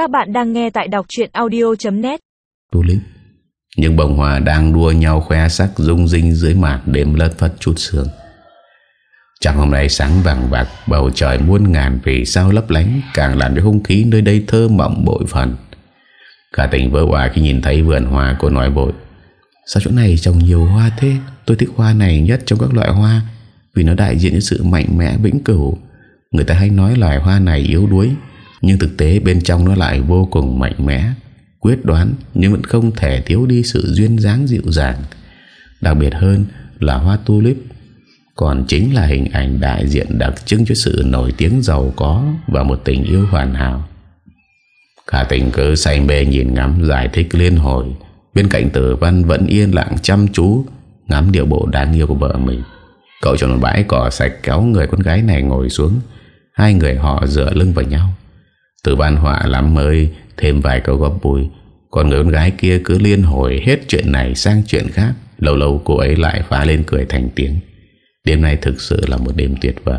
Các bạn đang nghe tại đọc chuyện audio.net Tulip Những bông hoa đang đua nhau khoe sắc rung rinh dưới màn đêm lất phất chút sương. Chẳng hôm nay sáng vàng vạc, Bầu trời muôn ngàn vì sao lấp lánh, Càng làm cho không khí nơi đây thơ mộng bội phần. Cả tỉnh vỡ hòa khi nhìn thấy vườn hoa Cô nói vội. Sao chỗ này trồng nhiều hoa thế? Tôi thích hoa này nhất trong các loại hoa Vì nó đại diện cho sự mạnh mẽ vĩnh cửu. Người ta hay nói loài hoa này yếu đuối nhưng thực tế bên trong nó lại vô cùng mạnh mẽ. Quyết đoán Nhưng vẫn không thể thiếu đi sự duyên dáng dịu dàng. Đặc biệt hơn là hoa tulip, Còn chính là hình ảnh đại diện đặc trưng cho sự nổi tiếng giàu có Và một tình yêu hoàn hảo. Cả tình cứ say mê nhìn ngắm giải thích liên hồi. Bên cạnh tử văn vẫn yên lặng chăm chú Ngắm điệu bộ đáng yêu của vợ mình. Cậu chọn một bãi cỏ sạch kéo người con gái này ngồi xuống. Hai người họ dựa lưng vào nhau từ văn họa lắm mới, Thêm vài câu góp vui. Còn người con gái kia cứ liên hồi hết chuyện này sang chuyện khác. Lâu lâu cô ấy lại phá lên cười thành tiếng. Đêm nay thực sự là một đêm tuyệt vời.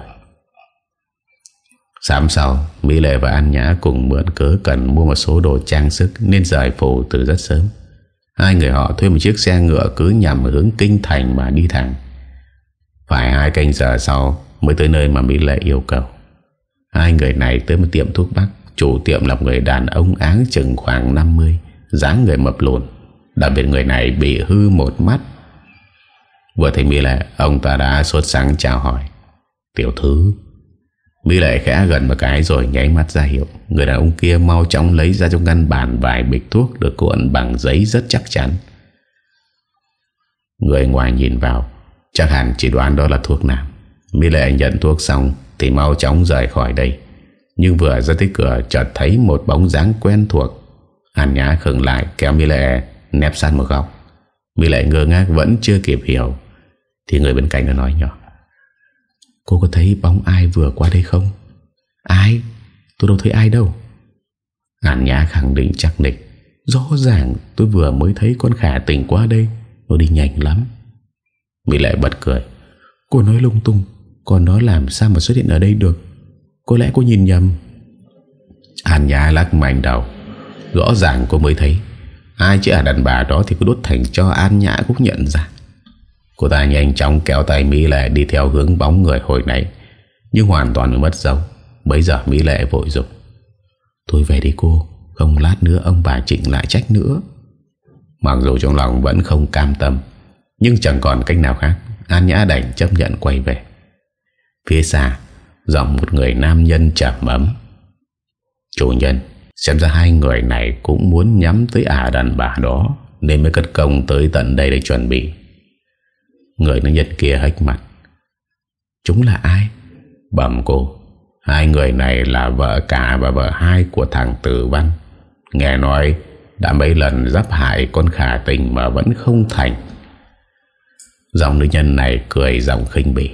Sáng sau, Mỹ Lệ và An Nhã cùng mượn cớ cần mua một số đồ trang sức Nên rời phủ từ rất sớm. Hai người họ thuê một chiếc xe ngựa cứ nhằm hướng kinh thành mà đi thẳng. Phải hai canh giờ sau mới tới nơi mà Mỹ Lệ yêu cầu. Hai người này tới một tiệm thuốc bắc. Chủ tiệm là người đàn ông áng chừng khoảng 50 dáng người mập lùn. Đặc biệt người này bị hư một mắt. Vừa thấy Mỹ Lệ, Ông ta đã sốt sáng chào hỏi. Tiểu thư. Mỹ Lệ khẽ gần một cái rồi nháy mắt ra hiệu. Người đàn ông kia mau chóng lấy ra trong ngăn bàn Vài bịch thuốc được cuộn bằng giấy rất chắc chắn. Người ngoài nhìn vào, Chắc hẳn chỉ đoán đó là thuốc nam Mỹ Lệ nhận thuốc xong Thì mau chóng rời khỏi đây. Nhưng vừa ra tới cửa, chợt thấy một bóng dáng quen thuộc. Hàn Nhã khừng lại, kéo Mỹ Lệ nép sát một góc. Mỹ Lệ ngơ ngác, vẫn chưa kịp hiểu. Thì người bên cạnh nó nói nhỏ, Cô có thấy bóng ai vừa qua đây không? Ai? Tôi đâu thấy ai đâu. Hàn Nhã khẳng định chắc nịch, Rõ ràng tôi vừa mới thấy con khả tình qua đây, Nó đi nhanh lắm. Mỹ Lệ bật cười, Cô nói lung tung, Còn nó làm sao mà xuất hiện ở đây được? Có lẽ cô nhìn nhầm. Hàn Nhã lắc mạnh đầu. Rõ ràng cô mới thấy. Ai chứ à đàn bà đó thì cứ đốt thành cho An Nhã cũng nhận ra. Cô ta nhanh chóng kéo tay Mỹ Lệ đi theo hướng bóng người hồi nãy. Nhưng hoàn toàn mất dấu. Bây giờ Mỹ Lệ vội dục Thôi về đi cô. Không lát nữa ông bà Trịnh lại trách nữa. Mặc dù trong lòng vẫn không cam tâm, Nhưng chẳng còn cách nào khác. An Nhã đành chấp nhận quay về. Phía xa Giọng một người nam nhân chạm ấm. Chủ nhân, Xem ra hai người này cũng muốn nhắm tới ả đàn bà đó, Nên mới cất công tới tận đây để chuẩn bị. Người nữ nhân kia hách mặt. Chúng là ai? Bẩm cô, Hai người này là vợ cả và vợ hai của thằng Tử Văn. Nghe nói, đã mấy lần giáp hại con khả tình mà vẫn không thành. Dòng nữ nhân này cười giọng khinh bỉ.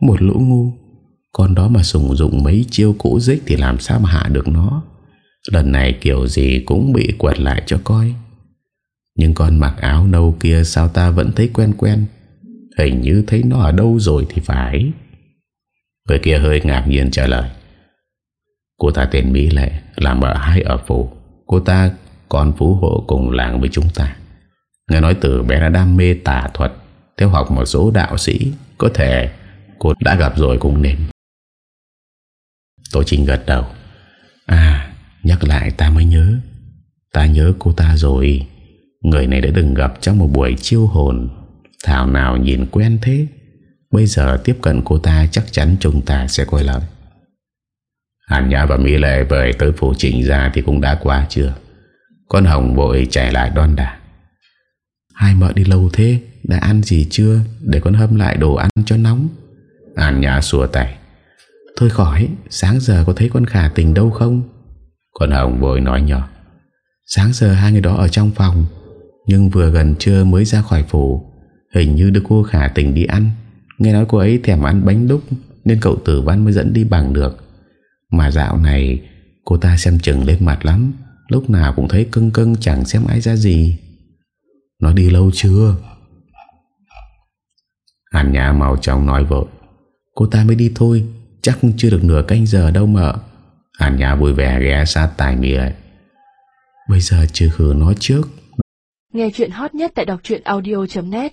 Một lũ ngu con đó mà sùng dụng mấy chiêu cũ dích Thì làm sao mà hạ được nó? Lần này kiểu gì cũng bị quật lại cho coi. Nhưng con mặc áo nâu kia Sao ta vẫn thấy quen quen? Hình như thấy nó ở đâu rồi thì phải. Người kia hơi ngạc nhiên trả lời. Cô ta tên Mỹ Lệ, Làm ở hai ở phủ. Cô ta còn phú hộ cùng làng với chúng ta. Nghe nói từ bé đã đam mê tà thuật, Theo học một số đạo sĩ, Có thể cô đã gặp rồi cũng nên. Tôi chính gật đầu. À nhắc lại ta mới nhớ. Ta nhớ cô ta rồi. Người này đã từng gặp trong một buổi chiêu hồn. Thảo nào nhìn quen thế. Bây giờ tiếp cận cô ta Chắc chắn chúng ta sẽ quay lại. Hàn Nhã và Mỹ Lệ Về tới phủ trình ra thì cũng đã qua chưa? Con Hồng vội chạy lại đon đà. Hai mợ đi lâu thế, Đã ăn gì chưa? Để con hâm lại đồ ăn cho nóng. Hàn Nhã xua tay. Thôi khỏi Sáng giờ có thấy con khả tình đâu không? Con Hồng vội nói nhỏ. Sáng giờ hai người đó ở trong phòng Nhưng vừa gần trưa mới ra khỏi phủ. Hình như được cô khả tình đi ăn. Nghe nói cô ấy thèm ăn bánh đúc Nên cậu tử văn mới dẫn đi bằng được. Mà dạo này Cô ta xem chừng lên mặt lắm Lúc nào cũng thấy cưng cưng chẳng xem ai ra gì. Nó đi lâu chưa? Hàn nhà màu chóng nói vội. Cô ta mới đi thôi Chắc chưa được nửa canh giờ đâu mà. Hàn nhà vui vẻ ghé sát tài mì ấy. Bây giờ trừ khử nó trước. Nghe chuyện hot nhất tại đọc truyện audio.net